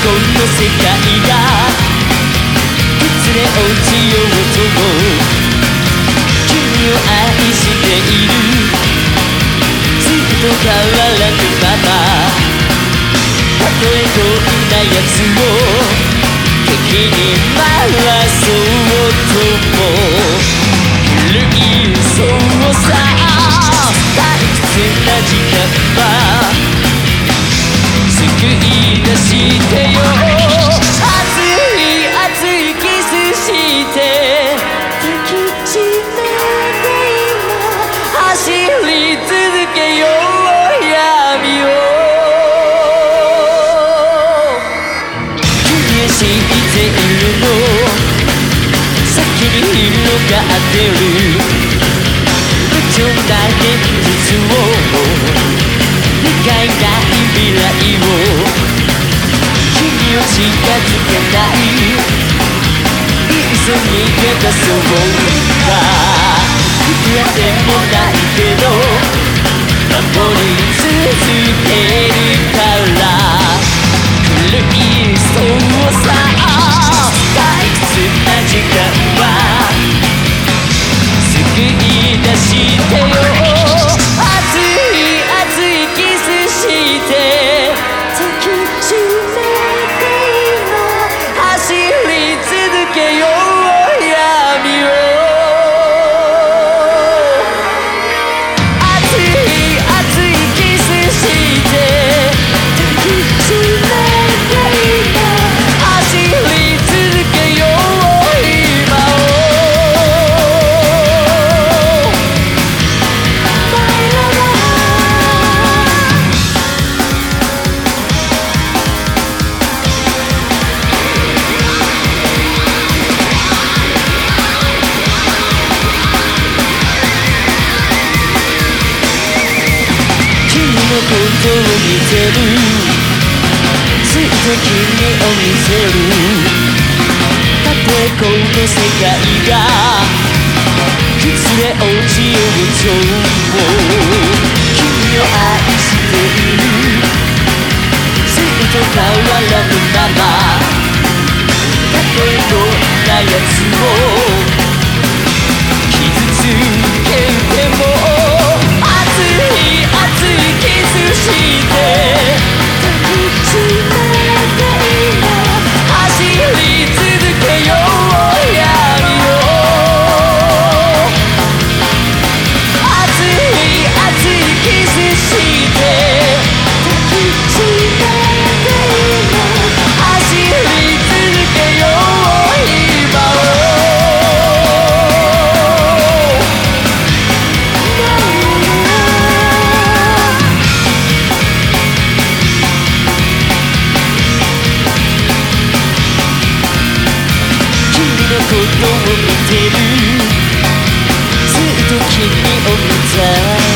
この世界が崩れ落ちようとも君を愛しているずっと変わらぬままたとえどんなやつを敵に回そうとも古いそうさ退屈な時間はてる無情な現実を理解ない未来を君を近づけないいつ逃げ出そうかいくらでもないけど守り続ける見てるずっと君を見せるたとえこの世界が崩れ落ちようと君を愛しているずっと変わらぬままたとえどんなやつもことを見てる。ずっと君を見た